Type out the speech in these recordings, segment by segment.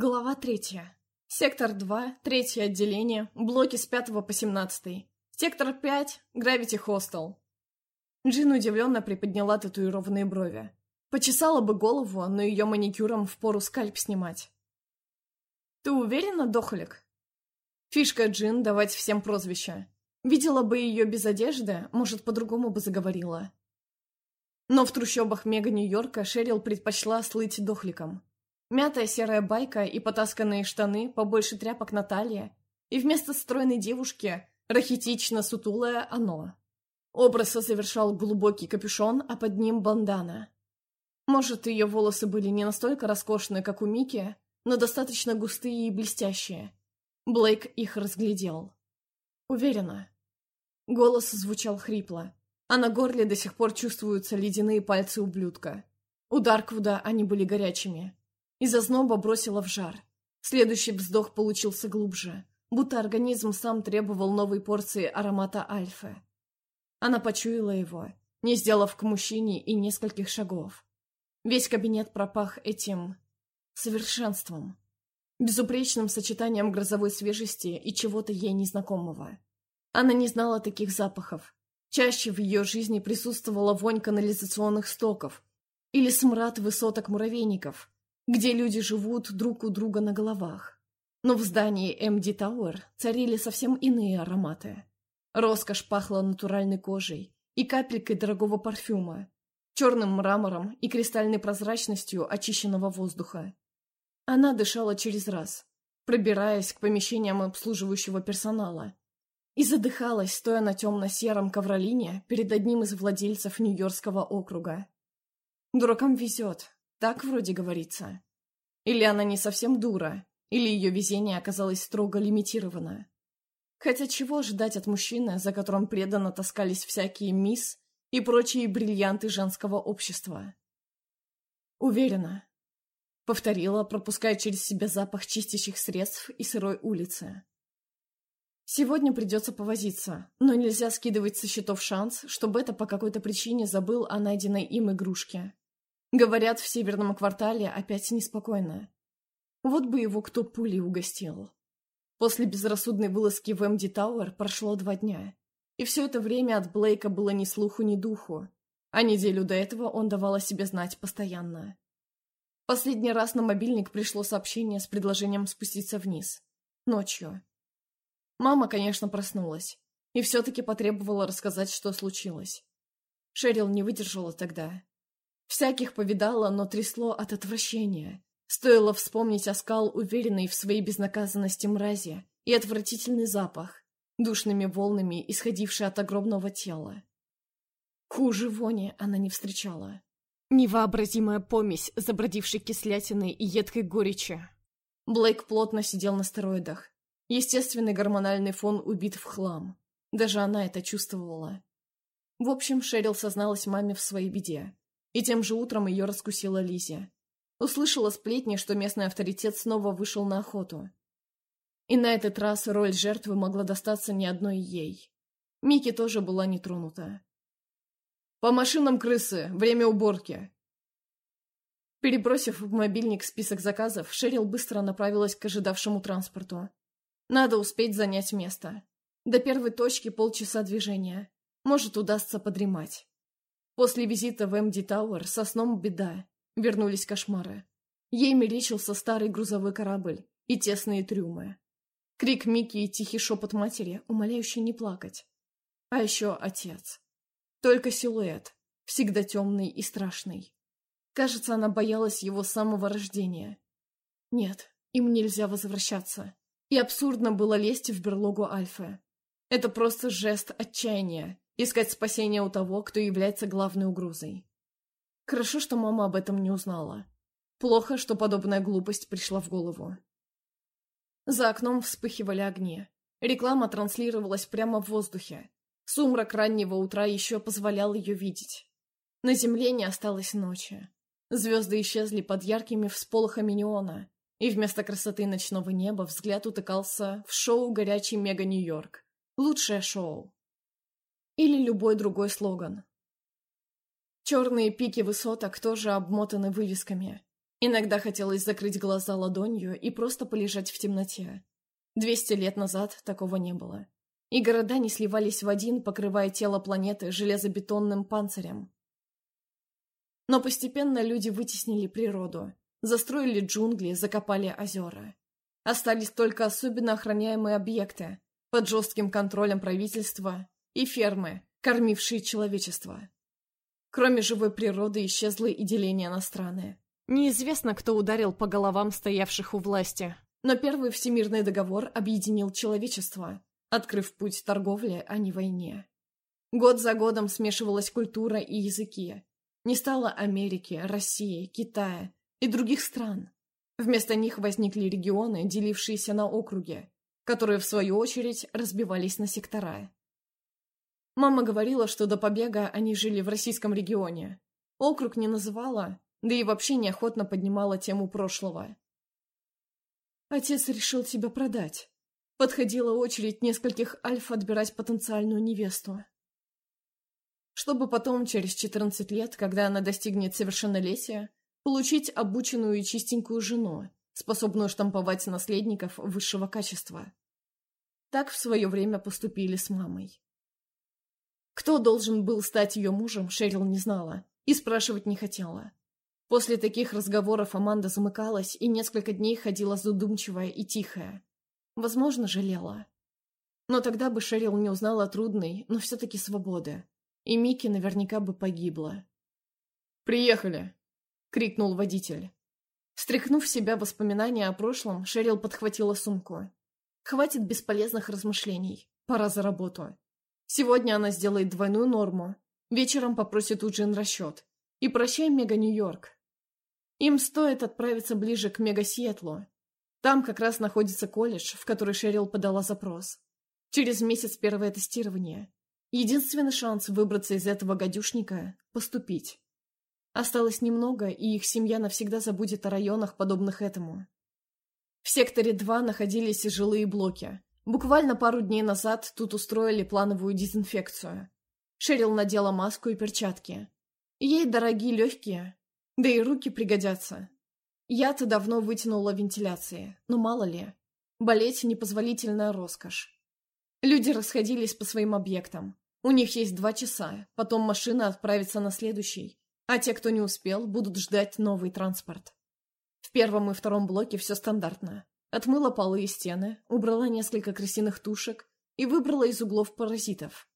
Глава третья. Сектор 2, третье отделение, блоки с 5 по 17. Сектор 5, Гравити Хостел. Джин удивленно приподняла татуированные брови. Почесала бы голову, но ее маникюром впору скальп снимать. «Ты уверена, Дохолик?» Фишка Джин давать всем прозвища. Видела бы ее без одежды, может, по-другому бы заговорила. Но в трущобах мега-Нью-Йорка Шерил предпочла слыть дохликом. Мятая серая байка и потасканные штаны, побольше тряпок на талии, и вместо стройной девушки рахитично сутулое оно. Образ завершал глубокий капюшон, а под ним бандана. Может, ее волосы были не настолько роскошные, как у Мики, но достаточно густые и блестящие. Блейк их разглядел. Уверена. Голос звучал хрипло, а на горле до сих пор чувствуются ледяные пальцы ублюдка. У Дарквуда они были горячими. Из-за зноба бросило в жар. Следующий вздох получился глубже, будто организм сам требовал новой порции аромата альфы. Она почуяла его, не сделав к мужчине и нескольких шагов. Весь кабинет пропах этим... совершенством. Безупречным сочетанием грозовой свежести и чего-то ей незнакомого. Она не знала таких запахов. Чаще в ее жизни присутствовала вонь канализационных стоков или смрад высоток муравейников, где люди живут друг у друга на головах. Но в здании МД Тауэр царили совсем иные ароматы. Роскошь пахла натуральной кожей и капелькой дорогого парфюма, черным мрамором и кристальной прозрачностью очищенного воздуха. Она дышала через раз, пробираясь к помещениям обслуживающего персонала, и задыхалась, стоя на темно-сером ковролине перед одним из владельцев Нью-Йоркского округа. Дуракам везет, так вроде говорится. Или она не совсем дура, или ее везение оказалось строго лимитировано. Хотя чего ждать от мужчины, за которым преданно таскались всякие мисс и прочие бриллианты женского общества? Уверена. Повторила, пропуская через себя запах чистящих средств и сырой улицы. Сегодня придется повозиться, но нельзя скидывать со счетов шанс, чтобы это по какой-то причине забыл о найденной им игрушке. Говорят, в северном квартале опять неспокойно. Вот бы его кто пулей угостил. После безрассудной вылазки в МД Тауэр прошло два дня. И все это время от Блейка было ни слуху, ни духу. А неделю до этого он давал о себе знать постоянно. Последний раз на мобильник пришло сообщение с предложением спуститься вниз. Ночью. Мама, конечно, проснулась. И все-таки потребовала рассказать, что случилось. Шерил не выдержала тогда. Всяких повидала, но трясло от отвращения. Стоило вспомнить оскал, уверенный в своей безнаказанности мрази, и отвратительный запах, душными волнами, исходивший от огромного тела. Хуже вони она не встречала. Невообразимая помесь, забродившей кислятиной и едкой горечи. Блейк плотно сидел на стероидах. Естественный гормональный фон убит в хлам. Даже она это чувствовала. В общем, Шерил созналась маме в своей беде. И тем же утром ее раскусила Лизия. Услышала сплетни, что местный авторитет снова вышел на охоту. И на этот раз роль жертвы могла достаться не одной ей. Мики тоже была не тронута. «По машинам крысы! Время уборки!» Перебросив в мобильник список заказов, Шерил быстро направилась к ожидавшему транспорту. Надо успеть занять место. До первой точки полчаса движения. Может, удастся подремать. После визита в МД Тауэр со сном беда. Вернулись кошмары. Ей мерещился старый грузовой корабль и тесные трюмы. Крик Микки и тихий шепот матери, умоляющий не плакать. А еще отец. Только силуэт, всегда темный и страшный. Кажется, она боялась его с самого рождения. Нет, им нельзя возвращаться. И абсурдно было лезть в берлогу Альфы. Это просто жест отчаяния, Искать спасение у того, кто является главной угрозой. Хорошо, что мама об этом не узнала. Плохо, что подобная глупость пришла в голову. За окном вспыхивали огни. Реклама транслировалась прямо в воздухе. Сумрак раннего утра еще позволял ее видеть. На земле не осталось ночи. Звезды исчезли под яркими всполохами неона, и вместо красоты ночного неба взгляд утыкался в шоу «Горячий Мега Нью-Йорк». Лучшее шоу. Или любой другой слоган. Черные пики высоток тоже обмотаны вывесками. Иногда хотелось закрыть глаза ладонью и просто полежать в темноте. Двести лет назад такого не было. И города не сливались в один, покрывая тело планеты железобетонным панцирем. Но постепенно люди вытеснили природу, застроили джунгли, закопали озера. Остались только особенно охраняемые объекты, под жестким контролем правительства, и фермы, кормившие человечество. Кроме живой природы исчезло и деление на страны. Неизвестно, кто ударил по головам стоявших у власти, но Первый Всемирный договор объединил человечество, открыв путь торговле, а не войне. Год за годом смешивалась культура и языки. Не стало Америки, России, Китая и других стран. Вместо них возникли регионы, делившиеся на округи, которые, в свою очередь, разбивались на сектора. Мама говорила, что до побега они жили в российском регионе. Округ не называла, да и вообще неохотно поднимала тему прошлого. Отец решил тебя продать. Подходила очередь нескольких альф отбирать потенциальную невесту. Чтобы потом, через 14 лет, когда она достигнет совершеннолетия, получить обученную и чистенькую жену, способную штамповать наследников высшего качества. Так в свое время поступили с мамой. Кто должен был стать ее мужем, Шерил не знала и спрашивать не хотела. После таких разговоров Аманда замыкалась и несколько дней ходила задумчивая и тихая. Возможно, жалела. Но тогда бы Шерил не узнала трудной, но все-таки свободы. И Микки наверняка бы погибла. «Приехали!» — крикнул водитель. Стряхнув в себя воспоминания о прошлом, Шерил подхватила сумку. Хватит бесполезных размышлений. Пора за работу. Сегодня она сделает двойную норму. Вечером попросит у Джин расчет. И прощай, Мега Нью-Йорк. Им стоит отправиться ближе к Мега Сиэтлу. Там как раз находится колледж, в который Шерил подала запрос. Через месяц первое тестирование. Единственный шанс выбраться из этого гадюшника – поступить. Осталось немного, и их семья навсегда забудет о районах, подобных этому. В секторе 2 находились жилые блоки. Буквально пару дней назад тут устроили плановую дезинфекцию. Шерил надела маску и перчатки. Ей дорогие легкие, да и руки пригодятся. Я-то давно вытянула вентиляции, но мало ли. Болеть — непозволительная роскошь. Люди расходились по своим объектам. У них есть два часа, потом машина отправится на следующий, а те, кто не успел, будут ждать новый транспорт. В первом и втором блоке все стандартно. Отмыла полы и стены, убрала несколько крысиных тушек и выбрала из углов паразитов.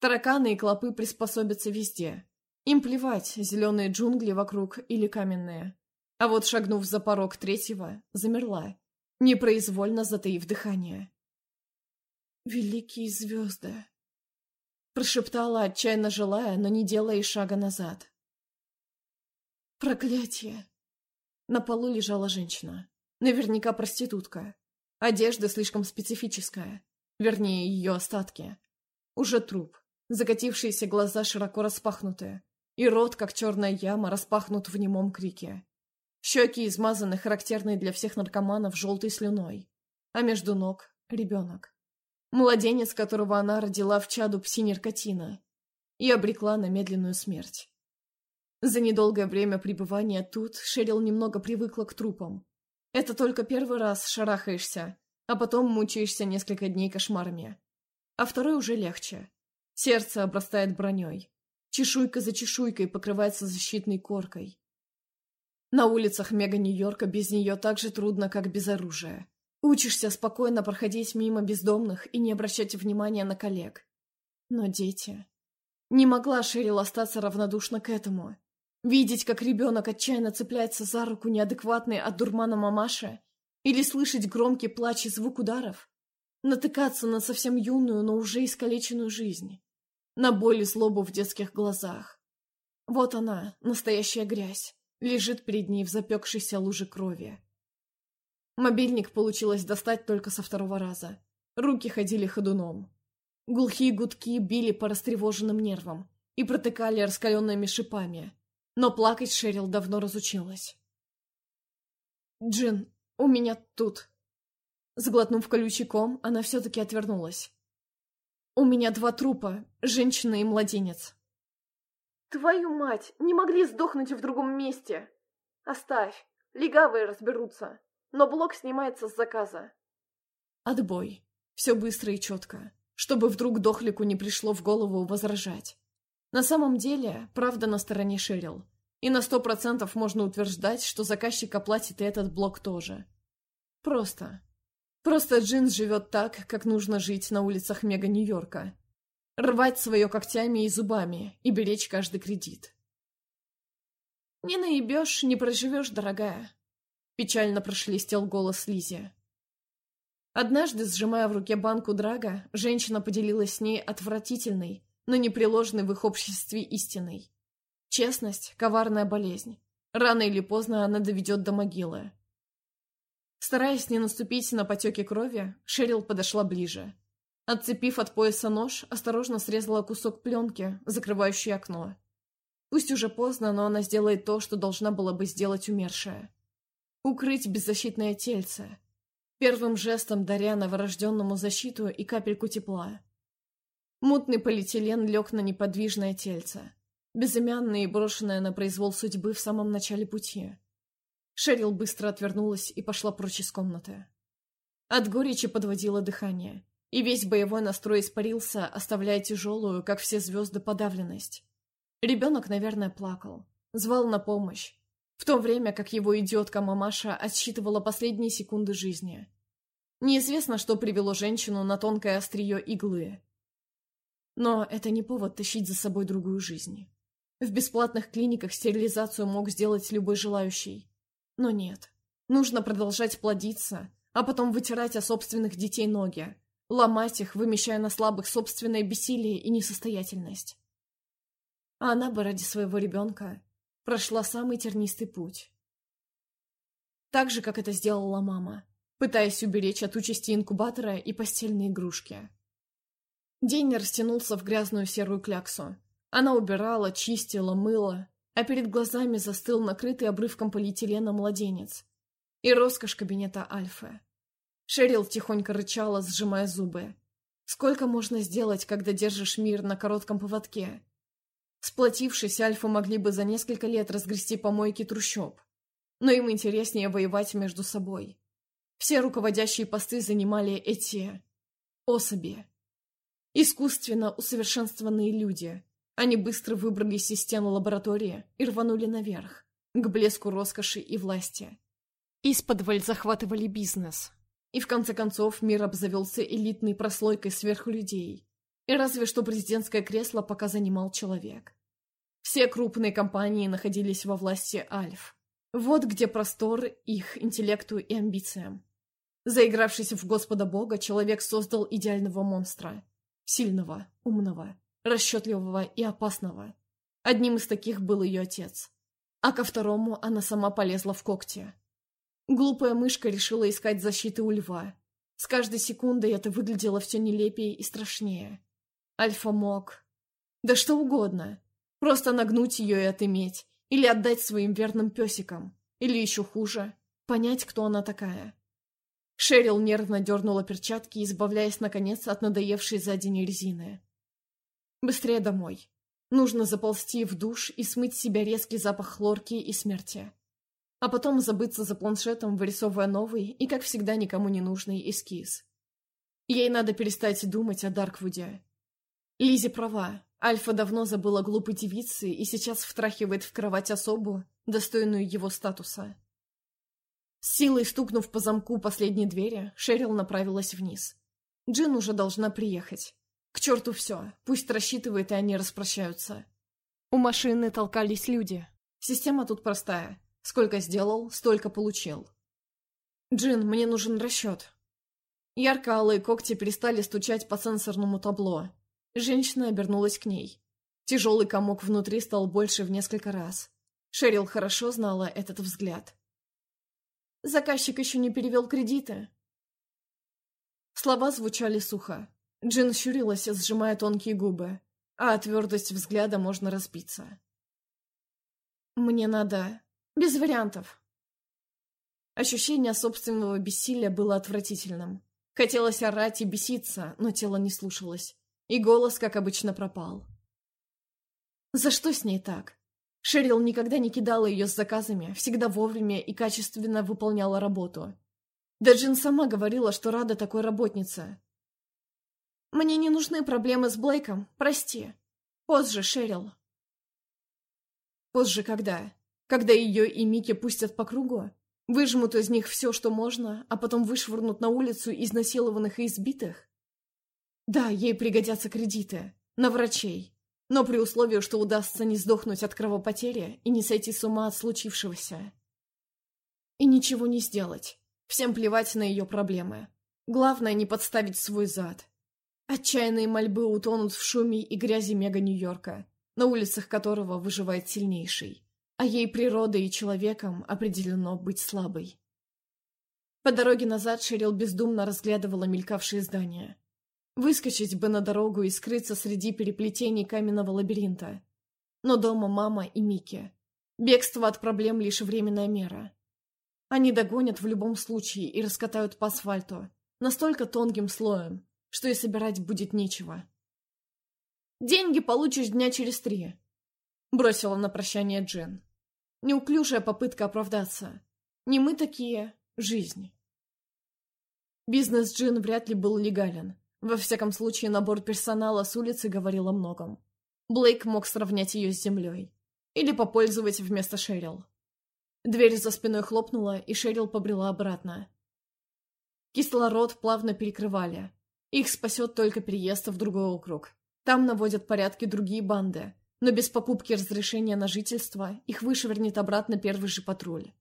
Тараканы и клопы приспособятся везде. Им плевать, зеленые джунгли вокруг или каменные. А вот шагнув за порог третьего, замерла, непроизвольно затаив дыхание. «Великие звезды!» Прошептала, отчаянно желая, но не делая и шага назад. «Проклятие!» На полу лежала женщина. Наверняка проститутка. Одежда слишком специфическая. Вернее, ее остатки. Уже труп. Закатившиеся глаза широко распахнутые. И рот, как черная яма, распахнут в немом крике. Щеки измазаны характерной для всех наркоманов желтой слюной, а между ног — ребенок. Младенец, которого она родила в чаду пси-наркотина и обрекла на медленную смерть. За недолгое время пребывания тут Шерил немного привыкла к трупам. Это только первый раз шарахаешься, а потом мучаешься несколько дней кошмарами. А второй уже легче. Сердце обрастает броней. Чешуйка за чешуйкой покрывается защитной коркой. На улицах мега-Нью-Йорка без нее так же трудно, как без оружия. Учишься спокойно проходить мимо бездомных и не обращать внимания на коллег. Но дети... Не могла Шерил остаться равнодушна к этому. Видеть, как ребенок отчаянно цепляется за руку неадекватной от дурмана мамаши, или слышать громкий плач и звук ударов, натыкаться на совсем юную, но уже искалеченную жизнь, на боль и злобу в детских глазах. Вот она, настоящая грязь лежит перед ней в запекшейся луже крови. Мобильник получилось достать только со второго раза. Руки ходили ходуном. Глухие гудки били по растревоженным нервам и протыкали раскаленными шипами. Но плакать Шерил давно разучилась. «Джин, у меня тут...» Сглотнув колючий ком, она все-таки отвернулась. «У меня два трупа, женщина и младенец. Твою мать, не могли сдохнуть в другом месте. Оставь. Легавые разберутся. Но блок снимается с заказа. Отбой. Все быстро и четко. Чтобы вдруг Дохлику не пришло в голову возражать. На самом деле, правда на стороне Шерил. И на сто процентов можно утверждать, что заказчик оплатит и этот блок тоже. Просто. Просто Джинс живет так, как нужно жить на улицах Мега-Нью-Йорка. Рвать свое когтями и зубами и беречь каждый кредит. «Не наебешь, не проживешь, дорогая», — печально прошелестел голос Лизи. Однажды, сжимая в руке банку драга, женщина поделилась с ней отвратительной, но непреложной в их обществе истиной. Честность — коварная болезнь. Рано или поздно она доведет до могилы. Стараясь не наступить на потеки крови, Шерил подошла ближе. Отцепив от пояса нож, осторожно срезала кусок пленки, закрывающий окно. Пусть уже поздно, но она сделает то, что должна была бы сделать умершая. Укрыть беззащитное тельце. Первым жестом даря новорожденному защиту и капельку тепла. Мутный полиэтилен лег на неподвижное тельце. Безымянное и брошенное на произвол судьбы в самом начале пути. Шерил быстро отвернулась и пошла прочь из комнаты. От горечи подводило дыхание, и весь боевой настрой испарился, оставляя тяжелую, как все звезды, подавленность. Ребенок, наверное, плакал, звал на помощь, в то время как его идиотка-мамаша отсчитывала последние секунды жизни. Неизвестно, что привело женщину на тонкое острие иглы. Но это не повод тащить за собой другую жизнь. В бесплатных клиниках стерилизацию мог сделать любой желающий. Но нет. Нужно продолжать плодиться, а потом вытирать о собственных детей ноги, ломать их, вымещая на слабых собственное бессилие и несостоятельность. А она бы ради своего ребенка прошла самый тернистый путь. Так же, как это сделала мама, пытаясь уберечь от участи инкубатора и постельные игрушки. День растянулся в грязную серую кляксу. Она убирала, чистила, мыла, а перед глазами застыл накрытый обрывком полиэтилена младенец. И роскошь кабинета Альфы. Шерил тихонько рычала, сжимая зубы. Сколько можно сделать, когда держишь мир на коротком поводке? Сплотившись, Альфа могли бы за несколько лет разгрести помойки трущоб. Но им интереснее воевать между собой. Все руководящие посты занимали эти... особи. Искусственно усовершенствованные люди, они быстро выбрались из стен лаборатории и рванули наверх, к блеску роскоши и власти. Из-под захватывали бизнес. И в конце концов мир обзавелся элитной прослойкой сверхлюдей. И разве что президентское кресло пока занимал человек. Все крупные компании находились во власти Альф. Вот где простор их интеллекту и амбициям. Заигравшись в Господа Бога, человек создал идеального монстра. Сильного, умного, расчетливого и опасного. Одним из таких был ее отец. А ко второму она сама полезла в когти. Глупая мышка решила искать защиты у льва. С каждой секундой это выглядело все нелепее и страшнее. Альфа мог... Да что угодно. Просто нагнуть ее и отыметь. Или отдать своим верным песикам. Или еще хуже. Понять, кто она такая. Шерил нервно дернула перчатки, избавляясь, наконец, от надоевшей за день резины. Быстрее домой. Нужно заползти в душ и смыть с себя резкий запах хлорки и смерти. А потом забыться за планшетом, вырисовывая новый и, как всегда, никому не нужный эскиз. Ей надо перестать думать о Дарквуде. Лизи права. Альфа давно забыла глупой девицы и сейчас втрахивает в кровать особу, достойную его статуса. С силой стукнув по замку последней двери, Шерил направилась вниз. Джин уже должна приехать. К черту все, пусть рассчитывает, и они распрощаются. У машины толкались люди. Система тут простая. Сколько сделал, столько получил. Джин, мне нужен расчет. Ярко-алые когти перестали стучать по сенсорному табло. Женщина обернулась к ней. Тяжелый комок внутри стал больше в несколько раз. Шерил хорошо знала этот взгляд. Заказчик еще не перевел кредиты. Слова звучали сухо. Джин щурилась, сжимая тонкие губы, а твердость взгляда можно разбиться. «Мне надо... без вариантов». Ощущение собственного бессилия было отвратительным. Хотелось орать и беситься, но тело не слушалось, и голос, как обычно, пропал. За что с ней так? Шерил никогда не кидала ее с заказами, всегда вовремя и качественно выполняла работу. Да Джин сама говорила, что рада такой работнице. «Мне не нужны проблемы с Блейком, прости. Позже, Шерил». Позже когда? Когда ее и Микки пустят по кругу? Выжмут из них все, что можно, а потом вышвырнут на улицу изнасилованных и избитых? Да, ей пригодятся кредиты. На врачей. Но при условии, что удастся не сдохнуть от кровопотери и не сойти с ума от случившегося. И ничего не сделать. Всем плевать на ее проблемы. Главное не подставить свой зад. Отчаянные мольбы утонут в шуме и грязи мега-Нью-Йорка, на улицах которого выживает сильнейший. А ей природой и человеком определено быть слабой. По дороге назад Шерил бездумно разглядывала мелькавшие здания. Выскочить бы на дорогу и скрыться среди переплетений каменного лабиринта. Но дома мама и Микки. Бегство от проблем лишь временная мера. Они догонят в любом случае и раскатают по асфальту, настолько тонким слоем, что и собирать будет нечего. «Деньги получишь дня через три», — бросила на прощание Джен. Неуклюжая попытка оправдаться. Не мы такие, жизнь. Бизнес Джин вряд ли был легален. Во всяком случае, набор персонала с улицы говорил о многом. Блейк мог сравнять ее с землей. Или попользовать вместо Шерил. Дверь за спиной хлопнула, и Шерил побрела обратно. Кислород плавно перекрывали. Их спасет только переезд в другой округ. Там наводят порядки другие банды, но без покупки разрешения на жительство их вышвырнет обратно первый же патруль.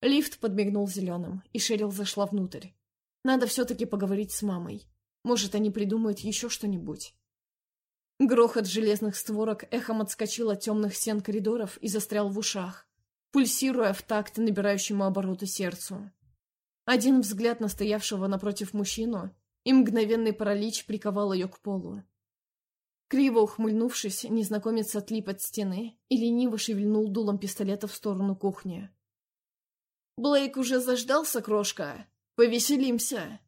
Лифт подмигнул зеленым, и Шерил зашла внутрь. Надо все-таки поговорить с мамой. Может, они придумают еще что-нибудь. Грохот железных створок эхом отскочил от темных стен коридоров и застрял в ушах, пульсируя в такт набирающему обороты сердцу. Один взгляд на стоявшего напротив мужчину, и мгновенный паралич приковал ее к полу. Криво ухмыльнувшись, незнакомец отлип от стены и лениво шевельнул дулом пистолета в сторону кухни. «Блейк уже заждался, крошка? Повеселимся!»